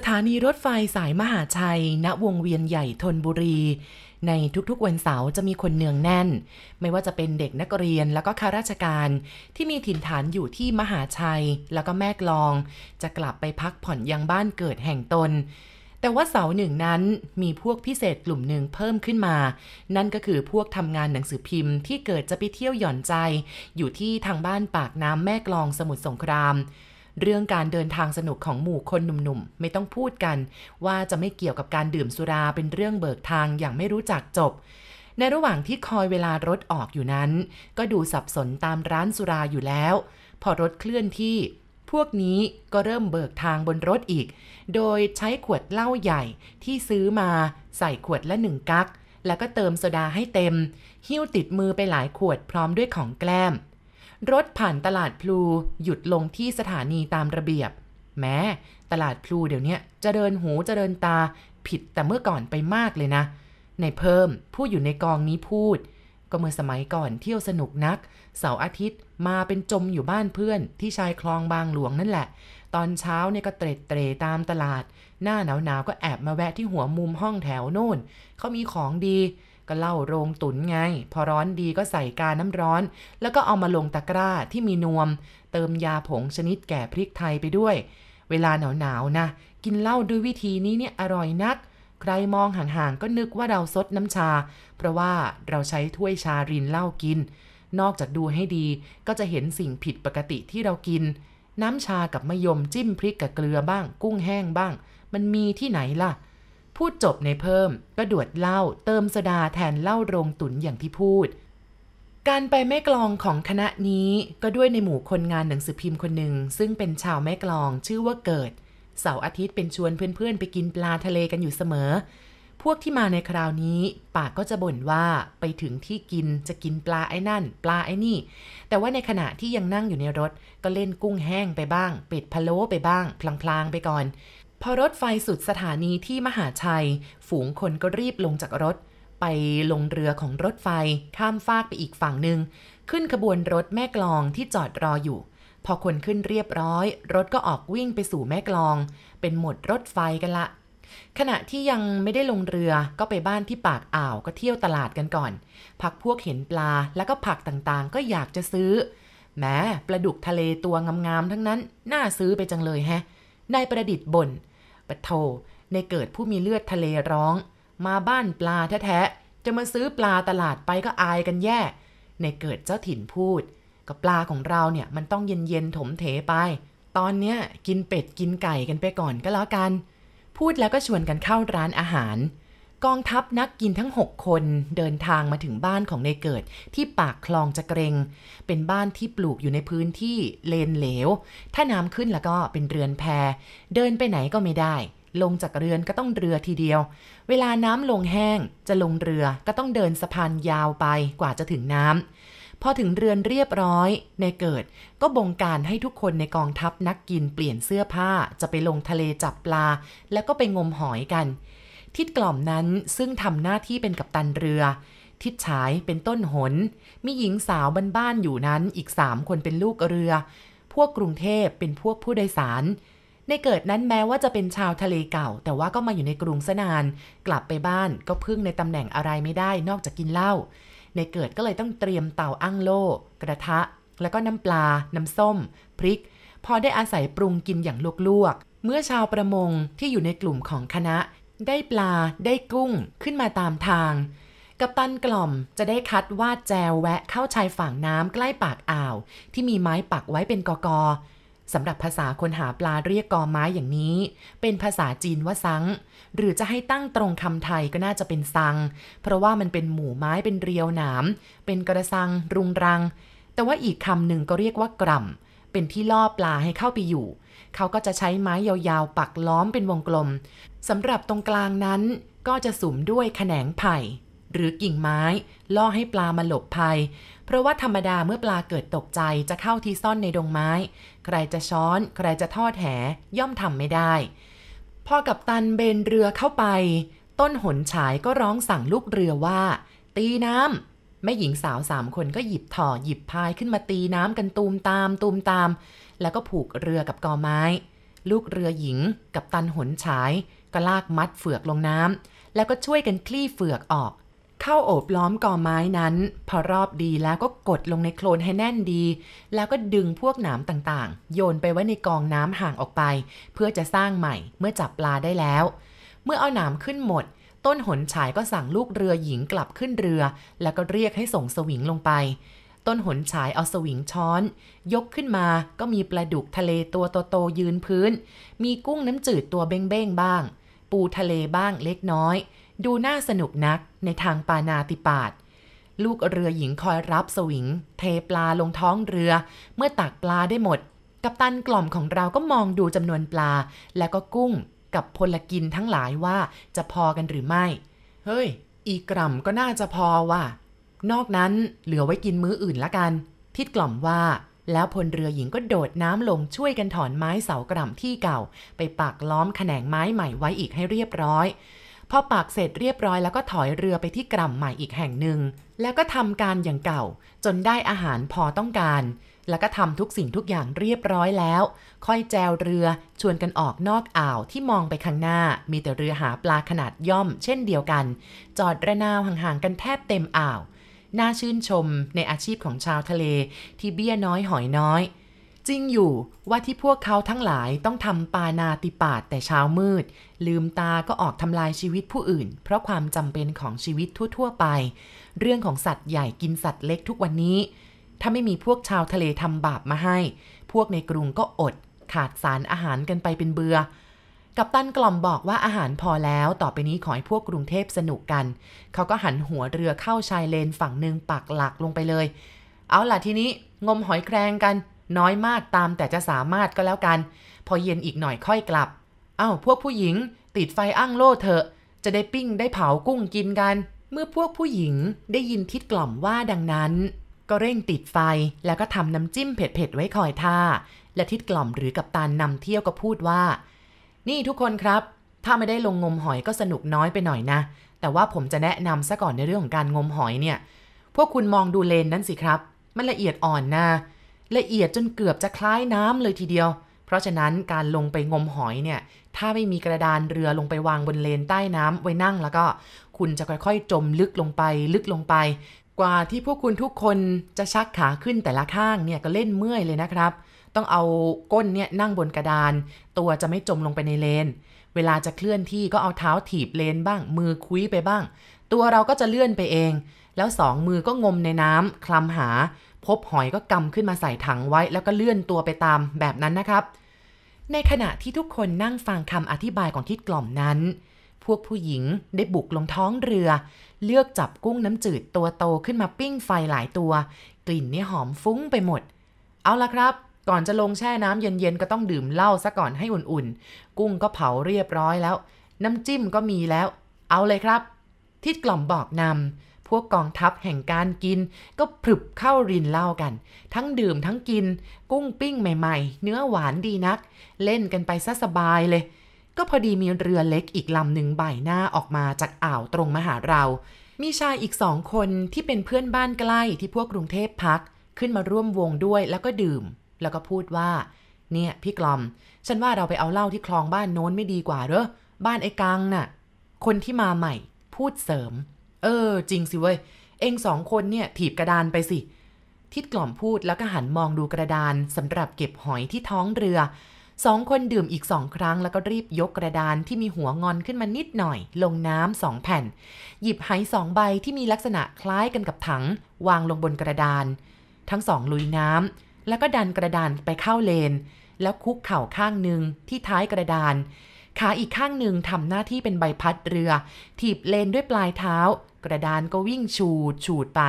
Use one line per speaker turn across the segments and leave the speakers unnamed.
สถานีรถไฟสายมหาชัย ณ วงเวียนใหญ่ธนบุรี ในทุกๆวันเสาร์จะมีคนเนืองแน่น ไม่ว่าจะเป็นเด็กนักเรียนแล้วก็ข้าราชการ ที่มีถิ่นฐานอยู่ที่มหาชัย แล้วก็แม่กลอง จะกลับไปพักผ่อนยังบ้านเกิดแห่งตน แต่ว่าเสาร์หนึ่งนั้นมีพวกพิเศษกลุ่มหนึ่งเพิ่มขึ้นมา นั่นก็คือพวกทำงานหนังสือพิมพ์ที่เกิดจะไปเที่ยวหย่อนใจ อยู่ที่ทางบ้านปากน้ำแม่กลองสมุทรสงคราม เรื่องการเดินทางสนุกของหมู่คนหนุ่มๆ ไม่ต้องพูดกัน ว่าจะไม่เกี่ยวกับการดื่มสุราเป็นเรื่องเบิกทางอย่างไม่รู้จักจบ ในระหว่างที่คอยเวลารถออกอยู่นั้น ก็ดูสับสนตามร้านสุราอยู่แล้ว พอรถเคลื่อนที่ พวกนี้ก็เริ่มเบิกทางบนรถอีก โดยใช้ขวดเหล้าใหญ่ที่ซื้อมาใส่ขวดละหนึ่งกักแล้วก็เติมโซดาให้เต็ม หิ้วติดมือไปหลายขวดพร้อมด้วยของแกล้ม รถผ่านตลาดพลูหยุดลงที่สถานีตามระเบียบ แม้ตลาดพลูเดี๋ยวนี้จะเจริญหูจะเจริญตาผิดแต่เมื่อก่อนไปมากเลยนะ ในเพิ่มผู้อยู่ในกองนี้พูด ก็เมื่อสมัยก่อนเที่ยวสนุกนัก เสาร์อาทิตย์มาเป็นจมอยู่บ้านเพื่อนที่ชายคลองบางหลวงนั่นแหละ ตอนเช้าเนี่ยก็เตร็ดเตรตามตลาด หน้าหนาวๆก็แอบมาแวะที่หัวมุมห้องแถวโน่นเขามีของดี ก็เล่าโรงตุ๋นไง พอร้อนดีก็ใส่กาน้ำร้อน แล้วก็เอามาลงตะกร้าที่มีนวม เติมยาผงชนิดแก่พริกไทยไปด้วย เวลาหนาวๆนะ กินเหล้าด้วยวิธีนี้เนี่ยอร่อยนัก ใครมองห่างๆก็นึกว่าเราซดน้ำชา เพราะว่าเราใช้ถ้วยชารินเหล้ากิน นอกจากดูให้ดีก็จะเห็นสิ่งผิดปกติที่เรากิน น้ำชากับมะยมจิ้มพริกกับเกลือบ้าง กุ้งแห้งบ้าง มันมีที่ไหนล่ะ พูดจบในเพิ่มก็ดวดเหล้าเติมโซดาแทนเหล้าโรงตุนอย่างที่พูด การไปแม่กลองของคณะนี้ก็ด้วยในหมู่คนงานหนังสือพิมพ์คนหนึ่ง ซึ่งเป็นชาวแม่กลองชื่อว่าเกิด เสาร์อาทิตย์เป็นชวนเพื่อนๆ ไปกินปลาทะเลกันอยู่เสมอ พวกที่มาในคราวนี้ปากก็จะบ่นว่าไปถึงที่กินจะกินปลาไอ้นั่น ปลาไอ้นี่ แต่ว่าในขณะที่ยังนั่งอยู่ในรถ ก็เล่นกุ้งแห้งไปบ้าง เป็ดพะโล้ไปบ้าง พลางๆไปก่อน พอรถไฟสุดสถานีที่มหาชัย ฝูงคนก็รีบลงจากรถ ไปลงเรือของรถไฟ ข้ามฟากไปอีกฝั่งหนึ่ง ขึ้นขบวนรถแม่กลองที่จอดรออยู่ พอคนขึ้นเรียบร้อย รถก็ออกวิ่งไปสู่แม่กลอง เป็นหมดรถไฟกันละ ขณะที่ยังไม่ได้ลงเรือก็ไปบ้านที่ปากอ่าวก็เที่ยวตลาดกันก่อน พักพวกเห็นปลาแล้วก็ผักต่างๆ ก็อยากจะซื้อแม้ปลาดุกทะเลตัวงามๆทั้งนั้น น่าซื้อไปจังเลยแฮะ นายประดิษฐ์บน่นปะโทในเกิดผู้มีเลือดทะเลร้อง มาบ้านปลาแท้ๆจะมาซื้อปลาตลาดไปก็อายกันแย่ ในเกิดเจ้าถิ่นพูดก็ปลาของเราเนี่ยมันต้องเย็นๆถมเถไป ตอนเนี้ยกินเป็ดกินไก่กันไปก่อนก็แล้วกัน พูดแล้วก็ชวนกันเข้าร้านอาหาร กองทัพนักกินทั้ง 6 คนเดินทางมาถึงบ้านของในเกิดที่ปากคลองจะเกรง เป็นบ้านที่ปลูกอยู่ในพื้นที่เลนเหลว ถ้าน้ำขึ้นแล้วก็เป็นเรือนแพ เดินไปไหนก็ไม่ได้ ลงจากเรือนก็ต้องเรือทีเดียว เวลาน้ำลงแห้งจะลงเรือก็ต้องเดินสะพานยาวไปกว่าจะถึงน้ำพอถึงเรือนเรียบร้อยในเกิดก็บงการให้ทุกคนในกองทัพนักกินเปลี่ยนเสื้อผ้าจะไปลงทะเลจับปลา แล้วก็ไปงมหอยกัน ทิดกล่อมนั้นซึ่งทำหน้าที่เป็นกัปตันเรือ ทิดฉายเป็นต้นหน มีหญิงสาวบ้านๆอยู่นั้นอีกสามคนเป็นลูกเรือ พวกกรุงเทพเป็นพวกผู้โดยสาร ในเกิดนั้นแม้ว่าจะเป็นชาวทะเลเก่า แต่ว่าก็มาอยู่ในกรุงสนาน กลับไปบ้านก็พึ่งในตำแหน่งอะไรไม่ได้นอกจากกินเหล้า ในเกิดก็เลยต้องเตรียมเต่าอั้งโล่กระทะ แล้วก็น้ำปลา น้ำส้ม พริก พอได้อาศัยปรุงกินอย่างลวกๆเมื่อชาวประมงที่อยู่ในกลุ่มของคณะ ได้ปลาได้กุ้งขึ้นมาตามทาง กัปตันกล่อมจะได้คัดวาดแจวแวะเข้าชายฝั่งน้ำใกล้ปากอ่าว ที่มีไม้ปักไว้เป็นกอกอสำหรับภาษาคนหาปลาเรียกกอไม้อย่างนี้ เป็นภาษาจีนว่าซัง หรือจะให้ตั้งตรงคำไทยก็น่าจะเป็นซัง เพราะว่ามันเป็นหมู่ไม้เป็นเรียวหนาม เป็นกระซัง รุงรัง แต่ว่าอีกคำหนึ่งก็เรียกว่ากล่ำเป็นที่ล่อปลาให้เข้าไปอยู่ เขาก็จะใช้ไม้ยาวๆ ปักล้อมเป็นวงกลมสำหรับตรงกลางนั้นก็จะสุมด้วยแขนงไผ่ หรือกิ่งไม้ ล่อให้ปลามาหลบภัย เพราะว่าธรรมดาเมื่อปลาเกิดตกใจจะเข้าที่ซ่อนในดงไม้ ใครจะช้อน ใครจะทอดแหย่อมทำไม่ได้ พอกับตันเบนเรือเข้าไป ต้นหนฉายก็ร้องสั่งลูกเรือว่า ตีน้ำ แม่หญิงสาวสามคนก็หยิบถ่อหยิบพายขึ้นมาตีน้ำกันตูมตามตูมตาม แล้วก็ผูกเรือกับกอไม้ ลูกเรือหญิงกับตันหนฉาย ก็ลากมัดเฟือกลงน้ำแล้วก็ช่วยกันคลี่เฟือกออก เข้าโอบล้อมกอไม้นั้น พอรอบดีแล้วก็กดลงในโคลนให้แน่นดี แล้วก็ดึงพวกหนามต่างๆ โยนไปไว้ในกองน้ำห่างออกไป เพื่อจะสร้างใหม่เมื่อจับปลาได้แล้ว เมื่อเอาหนามขึ้นหมด ต้นหนฉายก็สั่งลูกเรือหญิงกลับขึ้นเรือ แล้วก็เรียกให้ส่งสวิงลงไป ต้นหนฉายเอาสวิงช้อน ยกขึ้นมาก็มีปลาดุกทะเลตัวโตๆยืนพื้น มีกุ้งน้ำจืดตัวเบ้งๆบ้าง ปูทะเลบ้างเล็กน้อย ดูน่าสนุกนักในทางปานาติปาตลูกเรือหญิงคอยรับสวิง เทปลาลงท้องเรือ เมื่อตักปลาได้หมด กัปตันกล่อมของเราก็มองดูจำนวนปลา แล้วก็กุ้ง กับพลกินทั้งหลายว่าจะพอกันหรือไม่ เฮ้ย อีกกล่ำก็น่าจะพอว่ะ นอกนั้นเหลือไว้กินมื้ออื่นละกันทิดกล่อมว่า แล้วพลเรือหญิงก็โดดน้ำลงช่วยกันถอนไม้เสากร่ำที่เก่า ไปปักล้อมแขนงไม้ใหม่ไว้อีกให้เรียบร้อยพอปักเสร็จเรียบร้อยแล้วก็ถอยเรือไปที่กร่ำใหม่อีกแห่งหนึ่ง แล้วก็ทำการอย่างเก่า จนได้อาหารพอต้องการ แล้วก็ทำทุกสิ่งทุกอย่างเรียบร้อยแล้ว ค่อยแจวเรือชวนกันออกนอกอ่าวที่มองไปข้างหน้า มีแต่เรือหาปลาขนาดย่อม เช่นเดียวกัน จอดระนาวห่างๆกันแทบเต็มอ่าว น่าชื่นชมในอาชีพของชาวทะเลที่เบี้ยน้อยหอยน้อย จริงอยู่ว่าที่พวกเขาทั้งหลายต้องทำปานาติปาตแต่เช้ามืด ลืมตาก็ออกทำลายชีวิตผู้อื่น เพราะความจำเป็นของชีวิตทั่วๆไป เรื่องของสัตว์ใหญ่กินสัตว์เล็กทุกวันนี้ ถ้าไม่มีพวกชาวทะเลทำบาปมาให้ พวกในกรุงก็อด ขาดสารอาหารกันไปเป็นเบือ กับตันกล่อมบอกว่าอาหารพอแล้วต่อไปนี้ขอให้พวกกรุงเทพสนุกกัน เขาก็หันหัวเรือเข้าชายเลนฝั่งหนึ่งปักหลักลงไปเลย เอาล่ะทีนี้งมหอยแครงกัน น้อยมากตามแต่จะสามารถก็แล้วกัน พอเย็นอีกหน่อยค่อยกลับ เอ้าพวกผู้หญิง ติดไฟอ้างโล่เถอะ จะได้ปิ้งได้เผากุ้งกินกัน เมื่อพวกผู้หญิงได้ยินทิดกล่อมว่าดังนั้น ก็เร่งติดไฟแล้วก็ทำน้ำจิ้มเผ็ดๆไว้คอยท่า และทิดกล่อมหรือกับตานนำเที่ยวก็พูดว่า นี่ทุกคนครับ ถ้าไม่ได้ลงงมหอยก็สนุกน้อยไปหน่อยนะ แต่ว่าผมจะแนะนำซะก่อนในเรื่องของการงมหอยเนี่ย พวกคุณมองดูเลนนั้นสิครับ มันละเอียดอ่อนนะละเอียดจนเกือบจะคล้ายน้ำเลยทีเดียว เพราะฉะนั้นการลงไปงมหอยเนี่ย ถ้าไม่มีกระดานเรือลงไปวางบนเลนใต้น้ำไว้นั่งแล้วก็ คุณจะค่อยๆ จมลึกลงไปลึกลงไป กว่าที่พวกคุณทุกคนจะชักขาขึ้นแต่ละข้างเนี่ยก็เล่นเมื่อยเลยนะครับ ต้องเอาก้นเนี่ยนั่งบนกระดาน ตัวจะไม่จมลงไปในเลน เวลาจะเคลื่อนที่ก็เอาเท้าถีบเลนบ้าง มือคุ้ยไปบ้าง ตัวเราก็จะเลื่อนไปเอง แล้วสองมือก็งมในน้ำคลำหา พบหอยก็กำขึ้นมาใส่ถังไว้ แล้วก็เลื่อนตัวไปตามแบบนั้นนะครับ ในขณะที่ทุกคนนั่งฟังคำอธิบายของทิดกล่อมนั้น พวกผู้หญิงได้บุกลงท้องเรือ เลือกจับกุ้งน้ำจืดตัวโตขึ้นมาปิ้งไฟหลายตัว กลิ่นนี่หอมฟุ้งไปหมด เอาละครับ ก่อนจะลงแช่น้ำเย็นๆ ก็ต้องดื่มเหล้าซะก่อนให้อุ่นๆ กุ้งก็เผาเรียบร้อยแล้ว น้ำจิ้มก็มีแล้ว เอาเลยครับ ทิดกล่อมบอกนำพวกกองทัพแห่งการกิน ก็พรึบเข้ารินเหล้ากัน ทั้งดื่มทั้งกิน กุ้งปิ้งใหม่ ๆ เนื้อหวานดีนัก เล่นกันไปซะสบายเลย ก็พอดีมีเรือเล็กอีกลำหนึ่งบ่ายหน้าออกมาจากอ่าวตรงมาหาเรา มีชายอีกสองคนที่เป็นเพื่อนบ้านใกล้ที่พวกกรุงเทพพัก ขึ้นมาร่วมวงด้วยแล้วก็ดื่ม แล้วก็พูดว่า เนี่ย พี่กลอม ฉันว่าเราไปเอาเหล้าที่คลองบ้านโน้นไม่ดีกว่าเหรอบ้านไอ้กังน่ะ คนที่มาใหม่ พูดเสริม เออ จริงสิเว้ยเองสองคนเนี่ยถีบกระดานไปสิทิดกล่อมพูดแล้วก็หันมองดูกระดานสำหรับเก็บหอยที่ท้องเรือ สองคนดื่มอีกสองครั้งแล้วก็รีบยกกระดานที่มีหัวงอนขึ้นมานิดหน่อย ลงน้ำสองแผ่น หยิบไหสองใบที่มีลักษณะคล้ายกันกับถัง วางลงบนกระดาน ทั้งสองลุยน้ำแล้วก็ดันกระดานไปเข้าเลน แล้วคุกเข่าข้างหนึ่งที่ท้ายกระดาน ขาอีกข้างหนึ่งทำหน้าที่เป็นใบพัดเรือ ถีบเลนด้วยปลายเท้า กระดานก็วิ่งชูดฉูดไป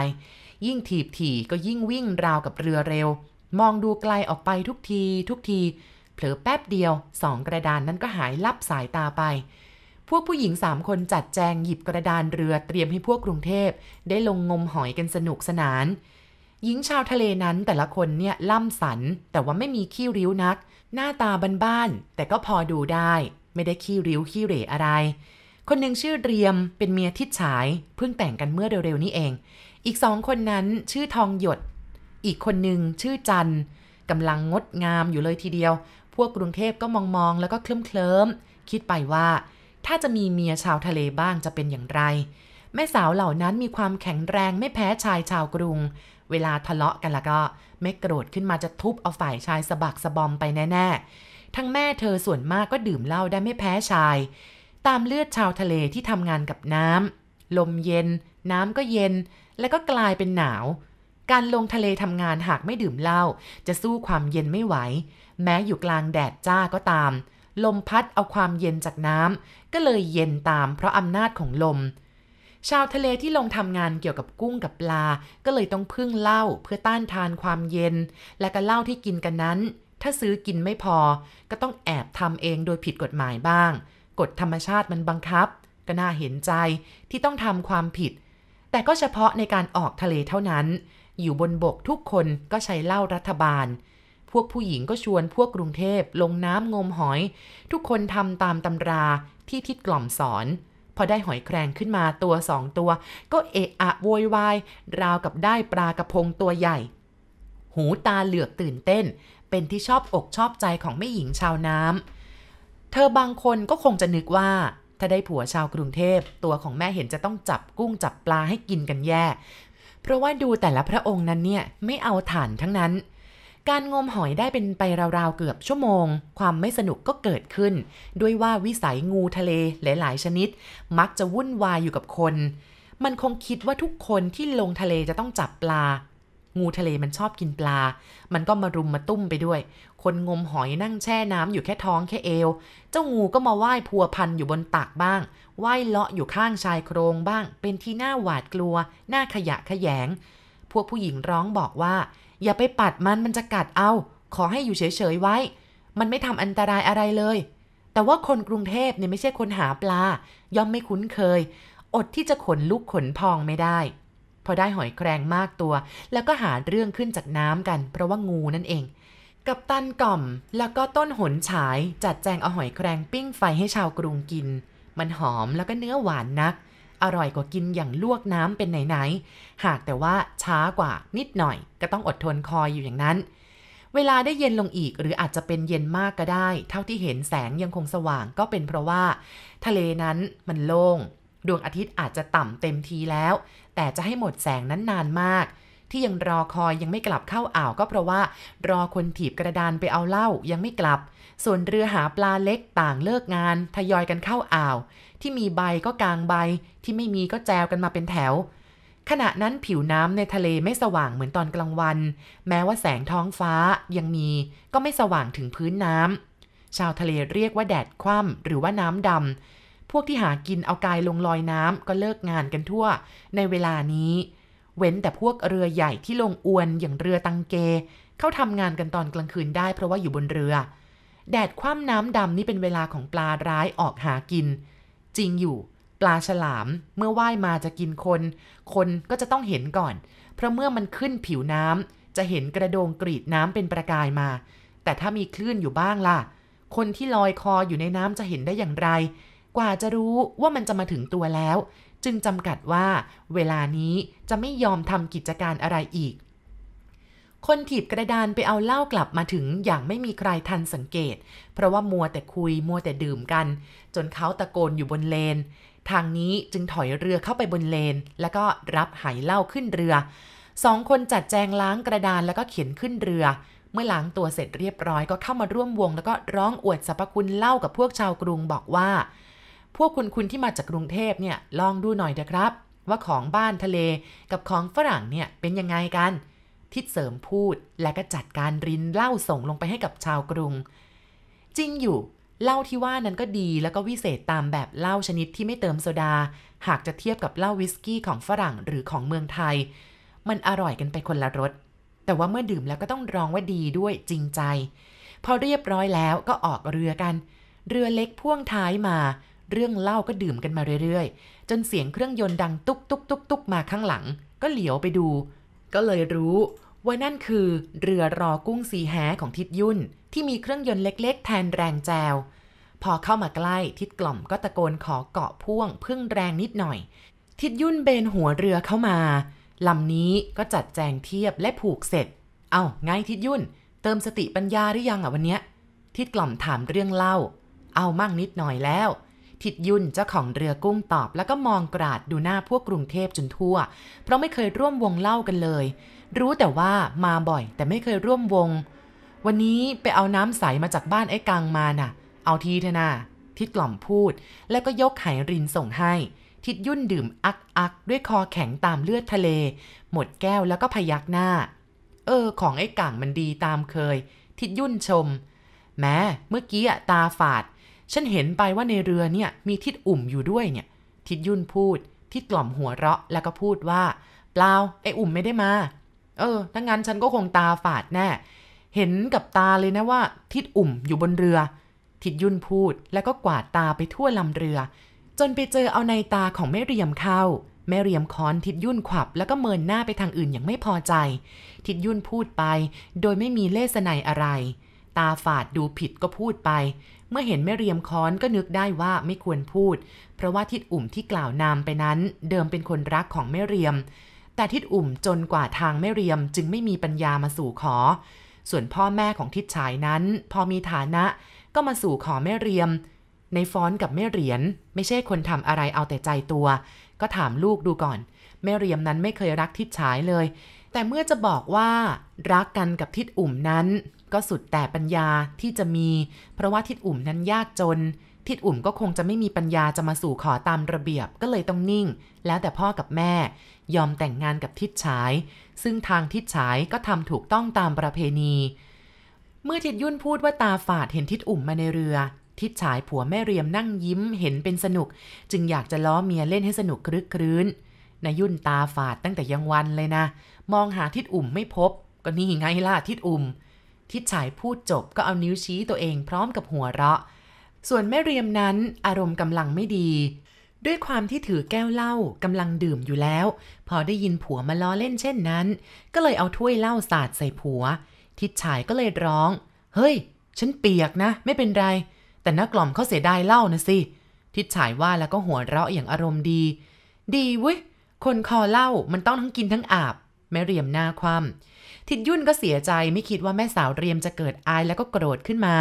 ยิ่งถีบถี่ก็ยิ่งวิ่งราวกับเรือเร็ว มองดูไกลออกไปทุกทีทุกที เผลอแป๊บเดียวสองกระดานนั้นก็หายลับสายตาไป พวกผู้หญิงสามคนจัดแจงหยิบกระดานเรือเตรียมให้พวกกรุงเทพ ได้ลงงมหอยกันสนุกสนาน หญิงชาวทะเลนั้นแต่ละคนเนี่ยล่ำสัน แต่ว่าไม่มีขี้ริ้วนัก หน้าตาบ้านๆแต่ก็พอดูได้ ไม่ได้ขี้ริ้วขี้เหร่อะไร คนหนึ่งชื่อเรียมเป็นเมียทิดฉายเพิ่งแต่งกันเมื่อเร็วๆนี้เอง อีกสองคนนั้นชื่อทองหยด อีกคนหนึ่งชื่อจันกำลังงดงามอยู่เลยทีเดียว พวกกรุงเทพก็มองๆแล้วก็เคลิ้มเคลิมคิดไปว่า ถ้าจะมีเมียชาวทะเลบ้างจะเป็นอย่างไร แม่สาวเหล่านั้นมีความแข็งแรงไม่แพ้ชายชาวกรุง เวลาทะเลาะกันล้วก็ไม่โกรธขึ้นมาจะทุบเอาฝ่ายชายสะบักสะบอมไปแน่ ๆ ทั้งแม่เธอส่วนมากก็ดื่มเหล้าได้ไม่แพ้ชาย ตามเลือดชาวทะเลที่ทำงานกับน้ำลมเย็น น้ำก็เย็น แล้วก็กลายเป็นหนาวการลงทะเลทำงานหากไม่ดื่มเหล้าจะสู้ความเย็นไม่ไหว แม้อยู่กลางแดดจ้าก็ตาม ลมพัดเอาความเย็นจากน้ำก็เลยเย็นตามเพราะอำนาจของลม ชาวทะเลที่ลงทำงานเกี่ยวกับกุ้งกับปลา ก็เลยต้องพึ่งเหล้าเพื่อต้านทานความเย็น และก็เหล้าที่กินกันนั้น ถ้าซื้อกินไม่พอ ก็ต้องแอบทำเองโดยผิดกฎหมายบ้าง กฎธรรมชาติมันบังคับ ก็น่าเห็นใจที่ต้องทำความผิด แต่ก็เฉพาะในการออกทะเลเท่านั้น อยู่บนบกทุกคนก็ใช้เหล้ารัฐบาล พวกผู้หญิงก็ชวนพวกกรุงเทพลงน้ำงมหอย ทุกคนทำตามตำราที่ทิดกล่อมสอน พอได้หอยแครงขึ้นมาตัวสองตัว ก็เอะอะโวยวาย ราวกับได้ปลากระพงตัวใหญ่ หูตาเหลือกตื่นเต้น เป็นที่ชอบอกชอบใจของแม่หญิงชาวน้ำเธอบางคนก็คงจะนึกว่า ถ้าได้ผัวชาวกรุงเทพ ตัวของแม่เห็นจะต้องจับกุ้งจับปลาให้กินกันแย่ เพราะว่าดูแต่ละพระองค์นั้นเนี่ยไม่เอาฐานทั้งนั้น การงมหอยได้เป็นไปราวๆเกือบชั่วโมง ความไม่สนุกก็เกิดขึ้น ด้วยว่าวิสัยงูทะเลหลายๆ ชนิด มักจะวุ่นวายอยู่กับคน มันคงคิดว่าทุกคนที่ลงทะเลจะต้องจับปลา งูทะเลมันชอบกินปลา มันก็มารุมมาตุ้มไปด้วย คนงมหอยนั่งแช่น้ำอยู่แค่ท้องแค่เอว เจ้างูก็มาว่ายพัวพันอยู่บนตักบ้างว่ายเลาะอยู่ข้างชายโครงบ้าง เป็นที่น่าหวาดกลัว น่าขยะขยง พวกผู้หญิงร้องบอกว่า อย่าไปปัดมันมันจะกัดเอา ขอให้อยู่เฉยๆไว้ มันไม่ทำอันตรายอะไรเลย แต่ว่าคนกรุงเทพเนี่ยไม่ใช่คนหาปลา ย่อมไม่คุ้นเคย อดที่จะขนลุกขนพองไม่ได้ พอได้หอยแครงมากตัว แล้วก็หาเรื่องขึ้นจากน้ำกัน เพราะว่างูนั่นเอง กับตันกล่อมแล้วก็ต้นหนฉายจัดแจงเอาหอยแครงปิ้งไฟให้ชาวกรุงกิน มันหอมแล้วก็เนื้อหวานนัก อร่อยกว่ากินอย่างลวกน้ำเป็นไหนๆ หากแต่ว่าช้ากว่านิดหน่อย ก็ต้องอดทนคอยอยู่อย่างนั้น เวลาได้เย็นลงอีกหรืออาจจะเป็นเย็นมากก็ได้ เท่าที่เห็นแสงยังคงสว่างก็เป็นเพราะว่า ทะเลนั้นมันโล่งดวงอาทิตย์อาจจะต่ำเต็มทีแล้ว แต่จะให้หมดแสงนั้นนานมาก ที่ยังรอคอยยังไม่กลับเข้าอ่าวก็เพราะว่า รอคนถีบกระดานไปเอาเหล้ายังไม่กลับ ส่วนเรือหาปลาเล็กต่างเลิกงาน ทยอยกันเข้าอ่าว ที่มีใบก็กลางใบ ที่ไม่มีก็แจวกันมาเป็นแถว ขณะนั้นผิวน้ำในทะเลไม่สว่างเหมือนตอนกลางวัน แม้ว่าแสงท้องฟ้ายังมี ก็ไม่สว่างถึงพื้นน้ำชาวทะเลเรียกว่าแดดคว่ำหรือว่าน้ำดำพวกที่หากินเอากายลงลอยน้ำก็เลิกงานกันทั่ว ในเวลานี้ เว้นแต่พวกเรือใหญ่ที่ลงอวนอย่างเรือตังเกเขาทำงานกันตอนกลางคืนได้เพราะว่าอยู่บนเรือ แดดคว่ำน้ำดำนี่เป็นเวลาของปลาร้ายออกหากิน จริงอยู่ ปลาฉลามเมื่อว่ายมาจะกินคน คนก็จะต้องเห็นก่อน เพราะเมื่อมันขึ้นผิวน้ำจะเห็นกระโดงกรีดน้ำเป็นประกายมา แต่ถ้ามีคลื่นอยู่บ้างล่ะ คนที่ลอยคออยู่ในน้ำจะเห็นได้อย่างไร กว่าจะรู้ว่ามันจะมาถึงตัวแล้ว จึงจำกัดว่า เวลานี้จะไม่ยอมทำกิจการอะไรอีก คนถีบกระดานไปเอาเหล้ากลับมาถึงอย่างไม่มีใครทันสังเกต เพราะว่ามัวแต่คุยมัวแต่ดื่มกัน จนเขาตะโกนอยู่บนเลน ทางนี้จึงถอยเรือเข้าไปบนเลน แล้วก็รับไหเหล้าขึ้นเรือสองคนจัดแจงล้างกระดานแล้วก็เขียนขึ้นเรือ เมื่อล้างตัวเสร็จเรียบร้อยก็เข้ามาร่วมวง แล้วก็ร้องอวดสรรพคุณเล่ากับพวกชาวกรุงบอกว่า พวกคุณคุณที่มาจากกรุงเทพเนี่ยลองดูหน่อยเถอะครับ ว่าของบ้านทะเลกับของฝรั่งเนี่ยเป็นยังไงกัน ทิดเสริมพูดและก็จัดการรินเหล้าส่งลงไปให้กับชาวกรุง จริงอยู่เหล้าที่ว่านั้นก็ดีแล้วก็วิเศษตามแบบเหล้าชนิดที่ไม่เติมโซดา หากจะเทียบกับเหล้าวิสกี้ของฝรั่งหรือของเมืองไทย มันอร่อยกันไปคนละรสแต่ว่าเมื่อดื่มแล้วก็ต้องร้องว่าดีด้วยจริงใจ พอเรียบร้อยแล้วก็ออกเรือกัน เรือเล็กพ่วงท้ายมา เรื่องเล่าก็ดื่มกันมาเรื่อยๆ จนเสียงเครื่องยนต์ดังตุ๊กตุ๊กตุ๊กตุ๊กมาข้างหลัง ก็เหลียวไปดู ก็เลยรู้ว่านั่นคือเรือรอกุ้งสีแหของทิดยุ่น ที่มีเครื่องยนต์เล็ก ๆ แทนแรงแจว พอเข้ามาใกล้ทิดกล่อมก็ตะโกนขอเกาะพ่วงพึ่งแรงนิดหน่อย ทิดยุ่นเบนหัวเรือเข้ามาลำนี้ก็จัดแจงเทียบและผูกเสร็จ เอาไงทิดยุ่น เติมสติปัญญาหรือยังอะวันเนี้ยทิดกล่อมถามเรื่องเล่า เอามั่งนิดหน่อยแล้ว ทิดยุ่นเจ้าของเรือกุ้งตอบ แล้วก็มองกราดดูหน้าพวกกรุงเทพจนทั่ว เพราะไม่เคยร่วมวงเล่ากันเลย รู้แต่ว่ามาบ่อย แต่ไม่เคยร่วมวง วันนี้ไปเอาน้ำใสมาจากบ้านไอ้กังมาน่ะ เอาทีเถอะนาทิดกล่อมพูด แล้วก็ยกไหรินส่งให้ ทิดยุ่นดื่มอักอักด้วยคอแข็งตามเลือดทะเล หมดแก้วแล้วก็พยักหน้า เออ ของไอ้กังมันดีตามเคย ทิดยุ่นชม แม้เมื่อกี้อะตาฝาด ฉันเห็นไปว่าในเรือเนี่ยมีทิดอุ่มอยู่ด้วยเนี่ย ทิดยุ่นพูด ทิดกล่อมหัวเราะแล้วก็พูดว่า เปล่าไอ้อุ่มไม่ได้มา เออถ้างั้นฉันก็คงตาฝาดแน่ เห็นกับตาเลยนะว่า ทิดอุ่มอยู่บนเรือ ทิดยุ่นพูดแล้วก็กวาดตาไปทั่วลำเรือ จนไปเจอเอาในตาของแม่เรียมเข้าแม่เรียมค้อนทิดยุ่นขวับแล้วก็เมินหน้าไปทางอื่นอย่างไม่พอใจ ทิดยุ่นพูดไป โดยไม่มีเล่สไนอะไร ตาฝาดดูผิดก็พูดไป เมื่อเห็นแม่เรียมค้อนก็นึกได้ว่าไม่ควรพูด เพราะว่าทิดอุ่มที่กล่าวนามไปนั้น เดิมเป็นคนรักของแม่เรียม แต่ทิดอุ่มจนกว่าทางแม่เรียมจึงไม่มีปัญญามาสู่ขอ ส่วนพ่อแม่ของทิดชายนั้น พอมีฐานะก็มาสู่ขอแม่เรียม ในฟ้อนกับแม่เหรียญไม่ใช่คนทำอะไรเอาแต่ใจตัว ก็ถามลูกดูก่อน แม่เรียมนั้นไม่เคยรักทิดฉายเลย แต่เมื่อจะบอกว่ารักกันกับทิดอุ่มนั้น ก็สุดแต่ปัญญาที่จะมี เพราะว่าทิดอุ่มนั้นยากจน ทิดอุ่มก็คงจะไม่มีปัญญาจะมาสู่ขอตามระเบียบก็เลยต้องนิ่ง แล้วแต่พ่อกับแม่ ยอมแต่งงานกับทิดฉาย ซึ่งทางทิดฉายก็ทำถูกต้องตามประเพณี เมื่อทิดยุ่นพูดว่าตาฝาดเห็นทิดอุ่มมาในเรือ ทิดฉายผัวแม่เรียมนั่งยิ้มเห็นเป็นสนุก จึงอยากจะล้อเมียเล่นให้สนุกครึกครื้นนายุ่นตาฝาดตั้งแต่ยังวันเลยนะ มองหาทิดอุ่มไม่พบ ก็นี่ไงล่ะทิดอุ่ม ทิดฉายพูดจบก็เอานิ้วชี้ตัวเองพร้อมกับหัวเราะ ส่วนแม่เรียมนั้นอารมณ์กำลังไม่ดี ด้วยความที่ถือแก้วเหล้ากำลังดื่มอยู่แล้ว พอได้ยินผัวมาล้อเล่นเช่นนั้น ก็เลยเอาถ้วยเหล้าสาดใส่ผัว ทิดฉายก็เลยร้อง เฮ้ย ฉันเปียกนะ ไม่เป็นไร แต่นักกล่อมเขาเสียดายเหล้านะสิทิดฉายว่าแล้วก็หัวเราะอย่างอารมณ์ดี ดีเว้ยคนคอเหล้ามันต้องทั้งกินทั้งอาบ แม่เรียมหน้าคว่ำทิดยุ่นก็เสียใจไม่คิดว่าแม่สาวเรียมจะเกิดอายแล้วก็โกรธขึ้นมา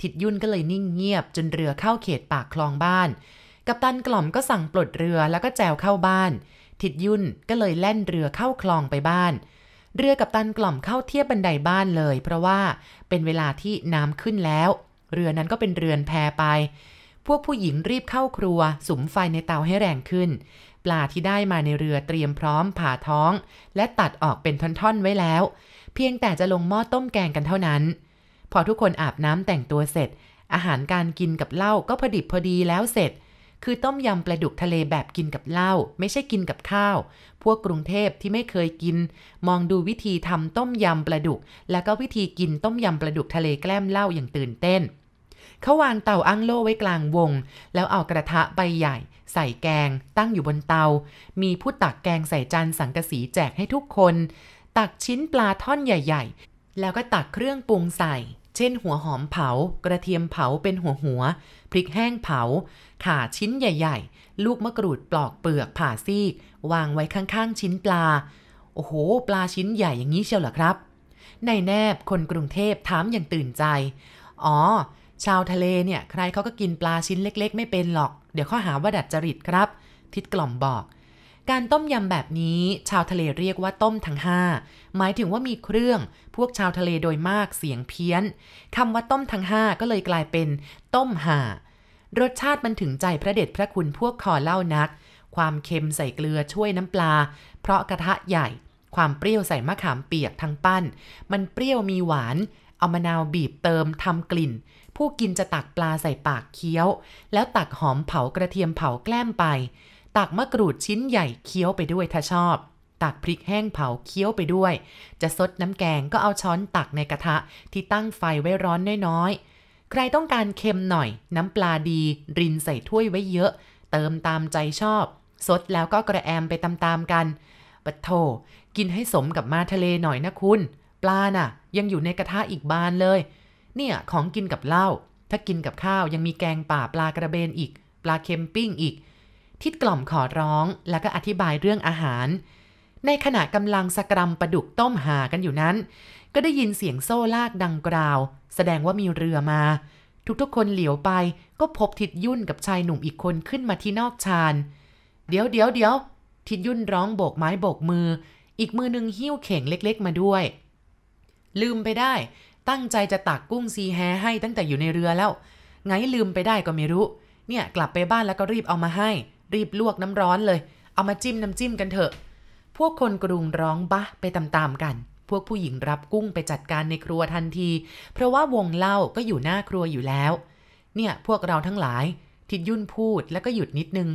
ทิดยุ่นก็เลยนิ่งเงียบ จนเรือเข้าเขตปากคลองบ้าน กัปตันกล่อมก็สั่งปลดเรือแล้วก็แจวเข้าบ้าน ทิดยุ่นก็เลยแล่นเรือเข้าคลองไปบ้าน เรือกับตันกล่อมเข้าเทียบบันไดบ้านเลย เพราะว่าเป็นเวลาที่น้ำขึ้นแล้ว เรือนั้นก็เป็นเรือนแพไปพวกผู้หญิงรีบเข้าครัวสุมไฟในเตาให้แรงขึ้น ปลาที่ได้มาในเรือเตรียมพร้อมผ่าท้อง และตัดออกเป็นท่อนๆไว้แล้ว เพียงแต่จะลงหม้อต้มแกงกันเท่านั้น พอทุกคนอาบน้ำแต่งตัวเสร็จ อาหารการกินกับเหล้าก็พอดิบพอดีแล้วเสร็จ คือต้มยำปลาดุกทะเลแบบกินกับเหล้าไม่ใช่กินกับข้าว พวกกรุงเทพที่ไม่เคยกิน มองดูวิธีทำต้มยำปลาดุก แล้วก็วิธีกินต้มยำปลาดุกทะเลแกล้มเหล้าอย่างตื่นเต้นเขาวางเต่าอั้งโล่ไว้กลางวง แล้วเอากระทะใบใหญ่ ใส่แกง ตั้งอยู่บนเตา มีผู้ตักแกงใส่จานสังกะสีแจกให้ทุกคน ตักชิ้นปลาท่อนใหญ่ ๆ แล้วก็ตักเครื่องปรุงใส่ เช่น หัวหอมเผา กระเทียมเผาเป็นหัวหัว พริกแห้งเผา ข่าชิ้นใหญ่ ๆ ลูกมะกรูดปลอกเปลือกผ่าซีก วางไว้ข้างๆ ชิ้นปลา โอ้โห ปลาชิ้นใหญ่อย่างนี้เชียวเหรอครับ ในแนบคนกรุงเทพถามอย่างตื่นใจ อ๋อ ชาวทะเลเนี่ย ใครเขาก็กินปลาชิ้นเล็ก ๆ ไม่เป็นหรอก เดี๋ยวข้อหาว่าดัดจริตครับ ทิดกล่อมบอก การต้มยำแบบนี้ชาวทะเลเรียกว่าต้มทั้งห้าหมายถึงว่ามีเครื่อง พวกชาวทะเลโดยมากเสียงเพี้ยนคำว่าต้มทั้งห้าก็เลยกลายเป็น ต้มห่ารสชาติมันถึงใจพระเดชพระคุณพวกคอเหล้านัก ความเค็มใส่เกลือช่วยน้ำปลา เพราะกระทะใหญ่ ความเปรี้ยวใส่มะขามเปียกทั้งปั้น มันเปรี้ยวมีหวาน เอามะนาวบีบเติมทำกลิ่น ผู้กินจะตักปลาใส่ปากเคี้ยว แล้วตักหอมเผากระเทียมเผาแกล้มไป ตักมะกรูดชิ้นใหญ่เคี้ยวไปด้วยถ้าชอบ ตักพริกแห้งเผาเคี้ยวไปด้วย จะซดน้ำแกงก็เอาช้อนตักในกระทะที่ตั้งไฟไว้ร้อนน้อยๆ ใครต้องการเค็มหน่อย น้ำปลาดี รินใส่ถ้วยไว้เยอะ เติมตามใจชอบซดแล้วก็กระแอมไปตามๆกันปะโถกินให้สมกับมาทะเลหน่อยนะคุณ ปลาน่ะ ยังอยู่ในกระทะอีกบานเลย เนี่ยของกินกับเหล้าถ้ากินกับข้าวยังมีแกงป่าปลากระเบนอีก ปลาเค็มปิ้งอีก ทิดกล่อมขอร้องแล้วก็อธิบายเรื่องอาหาร ในขณะกำลังสกรัมประดุกต้มหากันอยู่นั้น ก็ได้ยินเสียงโซ่ลากดังกราว แสดงว่ามีเรือมา ทุกๆคนเหลียวไปก็พบทิดยุ่นกับชายหนุ่มอีกคนขึ้นมาที่นอกชานเดี๋ยวเดี๋ยวเดี๋ยวทิดยุ่นร้องโบกไม้โบกมือ อีกมือหนึ่งหิ้วเข่งเล็ก ๆ มาด้วย ลืมไปได้ ตั้งใจจะตักกุ้งซีแฮให้ตั้งแต่อยู่ในเรือแล้ว ไงลืมไปได้ก็ไม่รู้ เนี่ยกลับไปบ้านแล้วก็รีบเอามาให้ รีบลวกน้ำร้อนเลย เอามาจิ้มน้ำจิ้มกันเถอะ พวกคนกรุงร้องบะไปตามๆกัน พวกผู้หญิงรับกุ้งไปจัดการในครัวทันที เพราะว่าวงเล่าก็อยู่หน้าครัวอยู่แล้ว เนี่ยพวกเราทั้งหลายทิดยุ่นพูดแล้วก็หยุดนิดนึง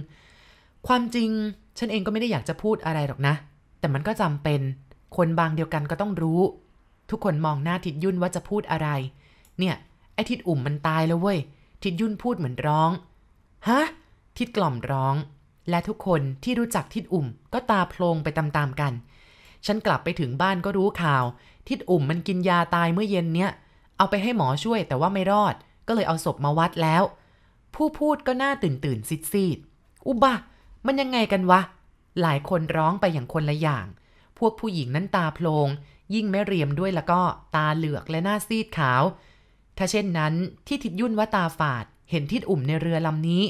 ความจริงฉันเองก็ไม่ได้อยากจะพูดอะไรหรอกนะ แต่มันก็จำเป็น คนบางเดียวกันก็ต้องรู้ ทุกคนมองหน้าทิดยุ่นว่าจะพูดอะไร เนี่ย ไอ้ทิดอุ่มมันตายแล้วเว้ย ทิดยุ่นพูดเหมือนร้อง ฮะ ทิดกล่อมร้อง และทุกคนที่รู้จักทิดอุ่มก็ตาโพลงไปตามๆกัน ฉันกลับไปถึงบ้านก็รู้ข่าว ทิดอุ่มมันกินยาตายเมื่อเย็นเนี้ย เอาไปให้หมอช่วยแต่ว่าไม่รอด ก็เลยเอาศพมาวัดแล้ว ผู้พูดก็หน้าตื่นตื่นซิดซีดอุบะมันยังไงกันวะ หลายคนร้องไปอย่างคนละอย่าง พวกผู้หญิงนั้นตาโพลง ยิ่งแม่เรียมด้วยแล้วก็ตาเหลือกและหน้าซีดขาว ถ้าเช่นนั้นที่ทิดยุ่นว่าตาฝาด เห็นทิดอุ่มในเรือลำนี้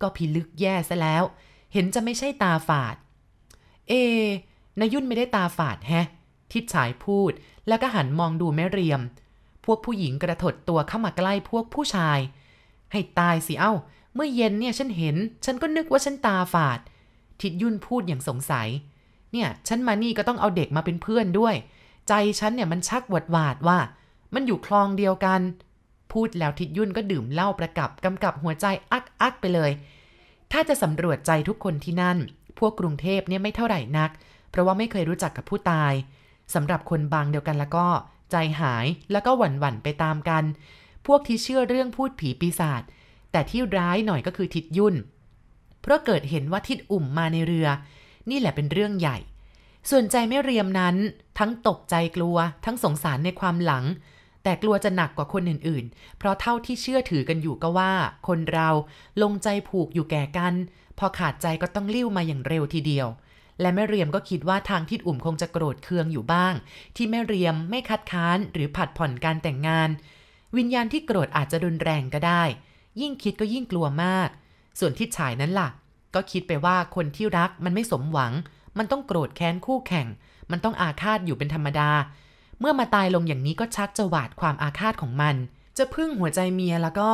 ก็พิลึกแย่ซะแล้ว เห็นจะไม่ใช่ตาฝาด เอนายยุ่นไม่ได้ตาฝาดแฮะ ทิดฉายพูด แล้วก็หันมองดูแม่เรียม พวกผู้หญิงกระถดตัวเข้ามาใกล้พวกผู้ชาย ให้ตายสิเอ้า เมื่อเย็นเนี่ยฉันเห็น ฉันก็นึกว่าฉันตาฝาด ทิดยุ่นพูดอย่างสงสัย เนี่ย ฉันมานี่ก็ต้องเอาเด็กมาเป็นเพื่อนด้วย ใจฉันเนี่ยมันชักหวดหวาดว่า มันอยู่คลองเดียวกัน พูดแล้วทิดยุ่นก็ดื่มเหล้าประกับกำกับหัวใจอักอักไปเลย ถ้าจะสำรวจใจทุกคนที่นั่น พวกกรุงเทพเนี่ยไม่เท่าไหร่นัก เพราะว่าไม่เคยรู้จักกับผู้ตายสำหรับคนบางเดียวกันแล้วก็ ใจหายแล้วก็หวั่นหวั่นไปตามกัน พวกที่เชื่อเรื่องพูดผีปีศาจแต่ที่ร้ายหน่อยก็คือทิดยุ่น เพราะเกิดเห็นว่าทิดอุ่มมาในเรือ นี่แหละเป็นเรื่องใหญ่ ส่วนใจไม่เรียมนั้น ทั้งตกใจกลัว ทั้งสงสารในความหลัง แต่กลัวจะหนักกว่าคนอื่นๆ เพราะเท่าที่เชื่อถือกันอยู่ก็ว่า คนเราลงใจผูกอยู่แก่กัน พอขาดใจก็ต้องลิ้วมาอย่างเร็วทีเดียว และแม่เรียมก็คิดว่าทางทิดอุ่มคงจะโกรธเคืองอยู่บ้าง ที่แม่เรียมไม่คัดค้านหรือผัดผ่อนการแต่งงาน วิญญาณที่โกรธอาจจะรุนแรงก็ได้ ยิ่งคิดก็ยิ่งกลัวมาก ส่วนทิดฉายนั้นล่ะ ก็คิดไปว่าคนที่รักมันไม่สมหวัง มันต้องโกรธแค้นคู่แข่ง มันต้องอาฆาตอยู่เป็นธรรมดา เมื่อมาตายลงอย่างนี้ก็ชักจะหวาดความอาฆาตของมัน จะพึ่งหัวใจเมียแล้วก็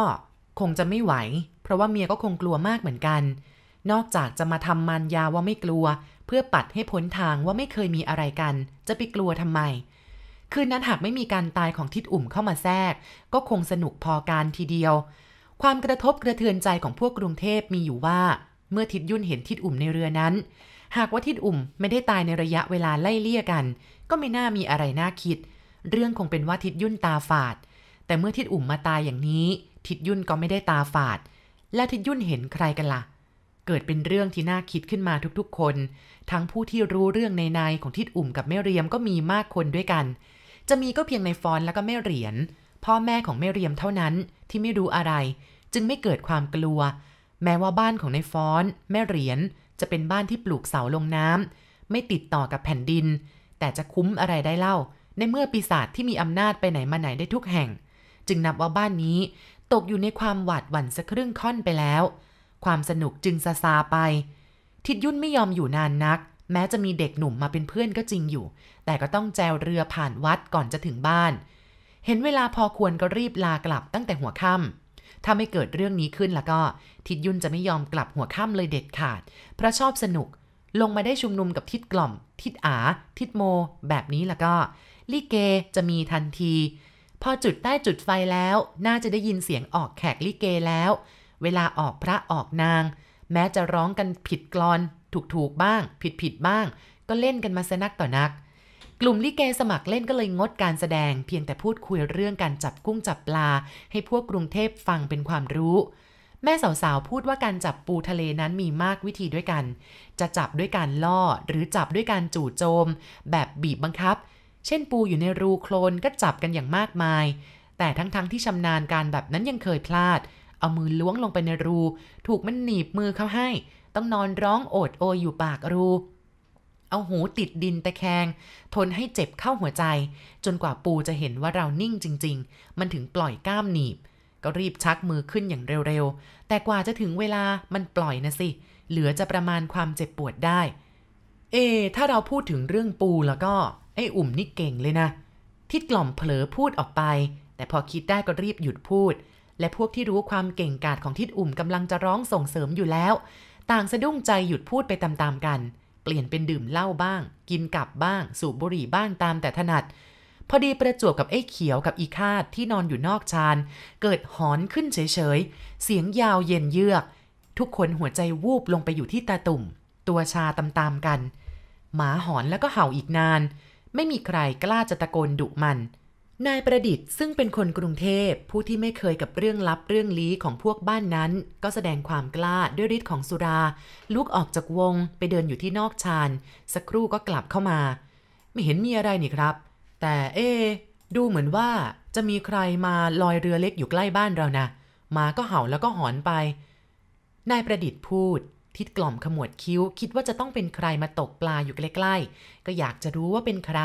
คงจะไม่ไหว เพราะว่าเมียก็คงกลัวมากเหมือนกัน นอกจากจะมาทำมันยาว่าไม่กลัว เพื่อปัดให้พ้นทางว่าไม่เคยมีอะไรกัน จะไปกลัวทำไม คืนนั้นหากไม่มีการตายของทิดอุ่มเข้ามาแทรก ก็คงสนุกพอการทีเดียว ความกระทบกระเทือนใจของพวกกรุงเทพมีอยู่ว่าเมื่อทิดยุ่นเห็นทิดอุ่มในเรือนั้น หากว่าทิดอุ่มไม่ได้ตายในระยะเวลาไล่เลี่ยกัน ก็ไม่น่ามีอะไรน่าคิด เรื่องคงเป็นว่าทิดยุ่นตาฝาด แต่เมื่อทิดอุ่มมาตายอย่างนี้ ทิดยุ่นก็ไม่ได้ตาฝาด แล้วทิดยุ่นเห็นใครกันละ่ะ เกิดเป็นเรื่องที่น่าคิดขึ้นมาทุกๆ คน ทั้งผู้ที่รู้เรื่องในในของทิดอุ่มกับแม่เรียมก็มีมากคนด้วยกัน จะมีก็เพียงในฟอนแล้วก็แม่เหรียญพ่อแม่ของแม่เรียมเท่านั้นที่ไม่รู้อะไร จึงไม่เกิดความกลัว แม้ว่าบ้านของในฟอน แม่เหรียญ จะเป็นบ้านที่ปลูกเสาลงน้ำไม่ติดต่อกับแผ่นดิน แต่จะคุ้มอะไรได้เล่า ในเมื่อปีศาจที่มีอำนาจไปไหนมาไหนได้ทุกแห่ง จึงนับว่าบ้านนี้ตกอยู่ในความหวาดหวั่นสักครึ่งค่อนไปแล้ว ความสนุกจึงซาซาไป ทิดยุ่นไม่ยอมอยู่นานนัก แม้จะมีเด็กหนุ่มมาเป็นเพื่อนก็จริงอยู่ แต่ก็ต้องแจวเรือผ่านวัดก่อนจะถึงบ้าน เห็นเวลาพอควรก็รีบลากลับตั้งแต่หัวค่ำ ถ้าไม่เกิดเรื่องนี้ขึ้นแล้วก็ ทิดยุ่นจะไม่ยอมกลับหัวค่ำเลยเด็ดขาด เพราะชอบสนุก ลงมาได้ชุมนุมกับทิดกล่อม ทิดอา ทิดโม แบบนี้แล้วก็ลิเกจะมีทันที พอจุดใต้จุดไฟแล้ว น่าจะได้ยินเสียงออกแขกลิเกแล้ว เวลาออกพระออกนาง แม้จะร้องกันผิดกลอน ถูกๆบ้าง ผิดๆบ้าง ก็เล่นกันมาสนักต่อนัก กลุ่มลิเกสมัครเล่นก็เลยงดการแสดง เพียงแต่พูดคุยเรื่องการจับกุ้งจับปลา ให้พวกกรุงเทพฟังเป็นความรู้ แม่สาวๆพูดว่าการจับปูทะเลนั้นมีมากวิธีด้วยกัน จะจับด้วยการล่อหรือจับด้วยการจู่โจม แบบบีบบังคับ เช่นปูอยู่ในรูโคลนก็จับกันอย่างมากมาย แต่ทั้งๆทที่ชำนาญการแบบนั้นยังเคยพลาด เอามือล้วงลงไปในรู ถูกมันหนีบมือเขาให้ ต้องนอนร้องโอดโอยอยู่ปากรู เอาหูติดดินตะแคง ทนให้เจ็บเข้าหัวใจ จนกว่าปูจะเห็นว่าเรานิ่งจริง ๆ มันถึงปล่อยก้ามหนีบ ก็รีบชักมือขึ้นอย่างเร็วๆ แต่กว่าจะถึงเวลามันปล่อยนะสิ เหลือจะประมาณความเจ็บปวดได้ เอ ถ้าเราพูดถึงเรื่องปูแล้วก็ ไอ้อุ่มนี่เก่งเลยนะ ทิดกล่อมเผลอพูดออกไป แต่พอคิดได้ก็รีบหยุดพูด และพวกที่รู้ความเก่งกาจของทิดอุ่มกำลังจะร้องส่งเสริมอยู่แล้ว ต่างสะดุ้งใจหยุดพูดไปตามๆกัน เปลี่ยนเป็นดื่มเหล้าบ้าง กินกับบ้าง สูบบุหรี่บ้างตามแต่ถนัด พอดีประจวบกับไอ้เขียวกับอีคาดที่นอนอยู่นอกชานเกิดหอนขึ้นเฉยๆ เสียงยาวเย็นเยือก ทุกคนหัวใจวูบลงไปอยู่ที่ตาตุ่ม ตัวชาตามๆกัน หมาหอนแล้วก็เห่าอีกนาน ไม่มีใครกล้าจะตะโกนดุมัน นายประดิษฐ์ซึ่งเป็นคนกรุงเทพผู้ที่ไม่เคยกับเรื่องลับเรื่องลี้ของพวกบ้านนั้น ก็แสดงความกล้าด้วยฤทธิ์ของสุรา ลุกออกจากวงไปเดินอยู่ที่นอกชานสักครู่ก็กลับเข้ามา ไม่เห็นมีอะไรนี่ครับ แต่เอ ดูเหมือนว่าจะมีใครมาลอยเรือเล็กอยู่ใกล้บ้านเรานะมาก็เห่าแล้วก็หอนไป นายประดิษฐ์พูด ทิดกล่อมขมวดคิ้ว คิดว่าจะต้องเป็นใครมาตกปลาอยู่ใกล้ๆ ก็อยากจะรู้ว่าเป็นใคร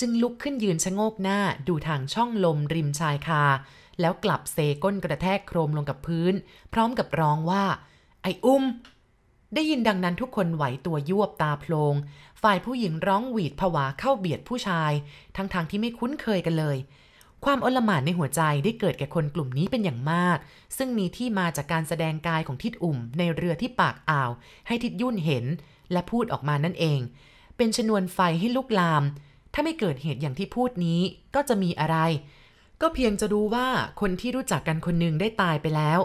จึงลุกขึ้นยืนชะโงกหน้าดูทางช่องลมริมชายคา แล้วกลับเซก้นกระแทกโครมลงกับพื้น พร้อมกับร้องว่า ไอ้อุ้ม ได้ยินดังนั้นทุกคนไหวตัวยวบตาโพลง ฝ่ายผู้หญิงร้องหวีดผวาเข้าเบียดผู้ชาย ทั้งๆทที่ไม่คุ้นเคยกันเลย ความอลหม่านในหัวใจได้เกิดแก่คนกลุ่มนี้เป็นอย่างมาก ซึ่งมีที่มาจากการแสดงกายของทิดอุ่มในเรือที่ปากอ่าว ให้ทิดยุ่นเห็น และพูดออกมานั่นเอง เป็นชนวนไฟให้ลุกลาม ถ้าไม่เกิดเหตุอย่างที่พูดนี้ก็จะมีอะไร ก็เพียงจะรู้ว่าคนที่รู้จักกันคนหนึ่งได้ตายไปแล้ว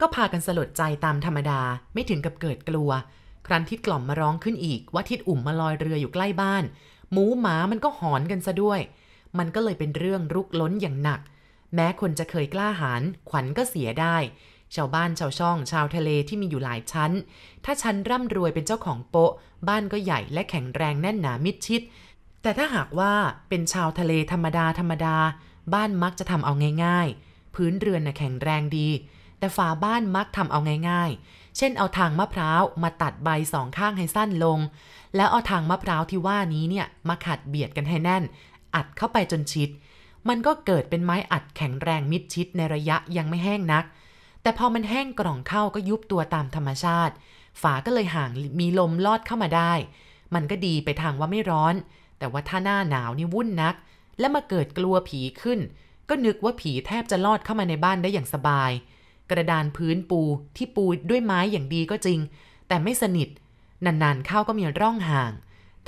ก็พากันสลดใจตามธรรมดาไม่ถึงกับเกิดกลัว ครั้นทิดกล่อมมาร้องขึ้นอีกว่าทิดอุ่มมาลอยเรืออยู่ใกล้บ้าน หมูหมามันก็หอนกันซะด้วย มันก็เลยเป็นเรื่องรุกล้นอย่างหนัก แม้คนจะเคยกล้าหาญขวัญก็เสียได้ ชาวบ้านชาวช่อง ชาวทะเลที่มีอยู่หลายชั้น ถ้าชั้นร่ำรวยเป็นเจ้าของโปะบ้านก็ใหญ่และแข็งแรงแน่นหนามิดชิด แต่ถ้าหากว่าเป็นชาวทะเลธรรมดาธรรมดา บ้านมักจะทำเอาง่าย ๆ พื้นเรือนน่ะแข็งแรงดี แต่ฝาบ้านมักทำเอาง่าย ๆ เช่นเอาทางมะพร้าวมาตัดใบสองข้างให้สั้นลงแล้วเอาทางมะพร้าวที่ว่านี้เนี่ยมาขัดเบียดกันให้แน่น อัดเข้าไปจนชิด มันก็เกิดเป็นไม้อัดแข็งแรงมิดชิดในระยะยังไม่แห้งนัก แต่พอมันแห้งกร่องเข้าก็ยุบตัวตามธรรมชาติ ฝาก็เลยห่างมีลมลอดเข้ามาได้ มันก็ดีไปทางว่าไม่ร้อน แต่ว่าถ้าหน้าหนาวนี่วุ่นนัก และมาเกิดกลัวผีขึ้น ก็นึกว่าผีแทบจะลอดเข้ามาในบ้านได้อย่างสบาย กระดานพื้นปูที่ปูด้วยไม้อย่างดีก็จริง แต่ไม่สนิทนานๆเข้าก็มีร่องห่าง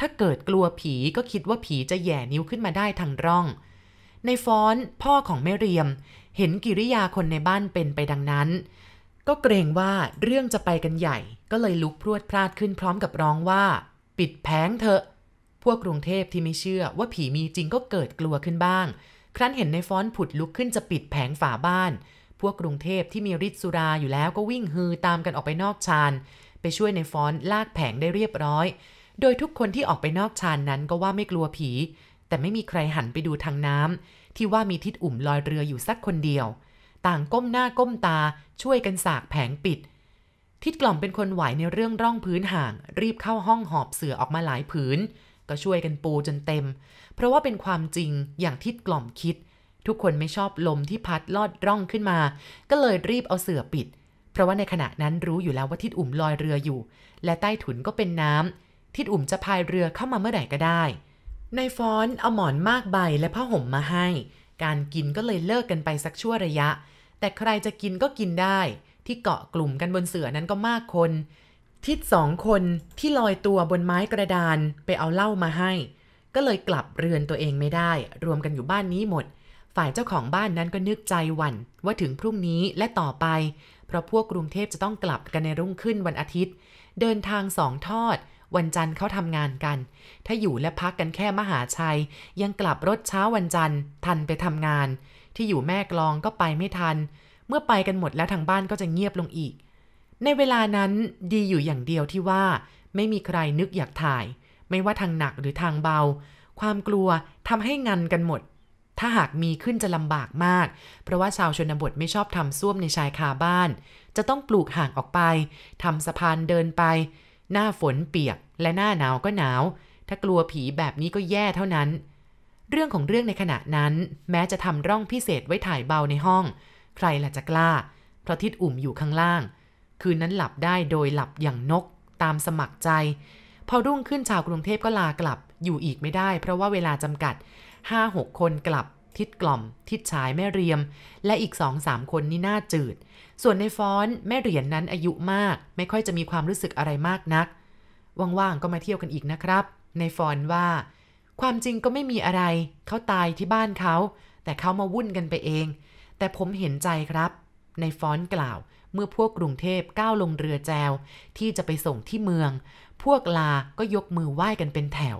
ถ้าเกิดกลัวผีก็คิดว่าผีจะแย่นิ้วขึ้นมาได้ทางร่อง ในฟ้อนพ่อของแม่เรียม เห็นกิริยาคนในบ้านเป็นไปดังนั้น ก็เกรงว่าเรื่องจะไปกันใหญ่ ก็เลยลุกพรวดพลาดขึ้นพร้อมกับร้องว่า ปิดแผงเถอะ พวกกรุงเทพที่ไม่เชื่อว่าผีมีจริงก็เกิดกลัวขึ้นบ้าง ครั้นเห็นในฟ้อนผุดลุกขึ้นจะปิดแผงฝาบ้าน พวกกรุงเทพที่มีฤทธิ์สุราอยู่แล้วก็วิ่งฮือตามกันออกไปนอกชานไปช่วยในฟ้อนลากแผงได้เรียบร้อย โดยทุกคนที่ออกไปนอกชานนั้นก็ว่าไม่กลัวผี แต่ไม่มีใครหันไปดูทางน้ำที่ว่ามีทิดอุ่มลอยเรืออยู่สักคนเดียว ต่างก้มหน้าก้มตาช่วยกันสากแผงปิด ทิดกล่อมเป็นคนไหวในเรื่องร่องพื้นห่าง รีบเข้าห้องหอบเสือออกมาหลายผืน ก็ช่วยกันปูจนเต็ม เพราะว่าเป็นความจริงอย่างทิดกล่อมคิด ทุกคนไม่ชอบลมที่พัดลอดร่องขึ้นมา ก็เลยรีบเอาเสือปิด เพราะว่าในขณะนั้นรู้อยู่แล้วว่าทิดอุ่มลอยเรืออยู่ และใต้ถุนก็เป็นน้ำ ทิดอุ่มจะพายเรือเข้ามาเมื่อไหร่ก็ได้ในฟ้อนเอาหมอนมากใบและผ้าห่มมาให้ การกินก็เลยเลิกกันไปสักชั่วระยะ แต่ใครจะกินก็กินได้ ที่เกาะกลุ่มกันบนเสือนั้นก็มากคน ทิดสองคนที่ลอยตัวบนไม้กระดานไปเอาเหล้ามาให้ ก็เลยกลับเรือนตัวเองไม่ได้ รวมกันอยู่บ้านนี้หมด ฝ่ายเจ้าของบ้านนั้นก็นึกใจหวั่นว่าถึงพรุ่งนี้และต่อไป เพราะพวกกรุงเทพจะต้องกลับกันในรุ่งขึ้นวันอาทิตย์ เดินทางสองทอด วันจันทร์เขาทำงานกัน ถ้าอยู่และพักกันแค่มหาชัย ยังกลับรถเช้าวันจันทร์ ทันไปทำงาน ที่อยู่แม่กลองก็ไปไม่ทัน เมื่อไปกันหมดแล้วทางบ้านก็จะเงียบลงอีก ในเวลานั้นดีอยู่อย่างเดียวที่ว่า ไม่มีใครนึกอยากถ่าย ไม่ว่าทางหนักหรือทางเบา ความกลัวทำให้งันกันหมดถ้าหากมีขึ้นจะลำบากมาก เพราะว่าชาวชนบทไม่ชอบทำส้วมในชายคาบ้าน จะต้องปลูกห่างออกไป ทำสะพานเดินไป หน้าฝนเปียกและหน้าหนาวก็หนาว ถ้ากลัวผีแบบนี้ก็แย่เท่านั้น เรื่องของเรื่องในขณะนั้น แม้จะทำร่องพิเศษไว้ถ่ายเบาในห้อง ใครล่ะจะกล้า เพราะทิดอุ่มอยู่ข้างล่าง คืนนั้นหลับได้โดยหลับอย่างนก ตามสมัครใจ พอรุ่งขึ้นชาวกรุงเทพก็ลากลับ อยู่อีกไม่ได้ เพราะว่าเวลาจำกัด5-6คนกลับ ทิดกล่อม ทิดฉายแม่เรียม และอีกสองสามคนนี่น่าจืด ส่วนในฟ้อนแม่เหรียญนนั้นอายุมาก ไม่ค่อยจะมีความรู้สึกอะไรมากนัก ว่างๆก็มาเที่ยวกันอีกนะครับ ในฟอนว่า ความจริงก็ไม่มีอะไร เขาตายที่บ้านเขา แต่เขามาวุ่นกันไปเอง แต่ผมเห็นใจครับ ในฟอนกล่าว เมื่อพวกกรุงเทพก้าวลงเรือแจว ที่จะไปส่งที่เมือง พวกลาก็ยกมือไหว้กันเป็นแถว